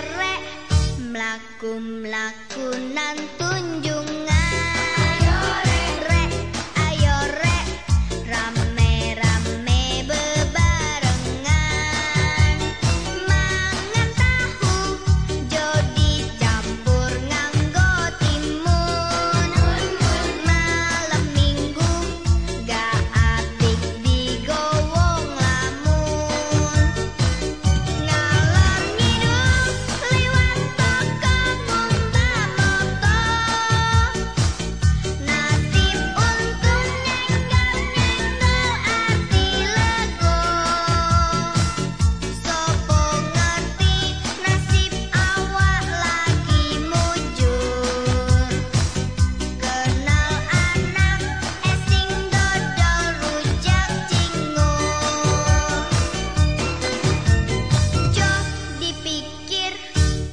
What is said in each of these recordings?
sore mlaku-mlaku nan tunjung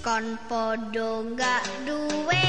kon podo gak duwe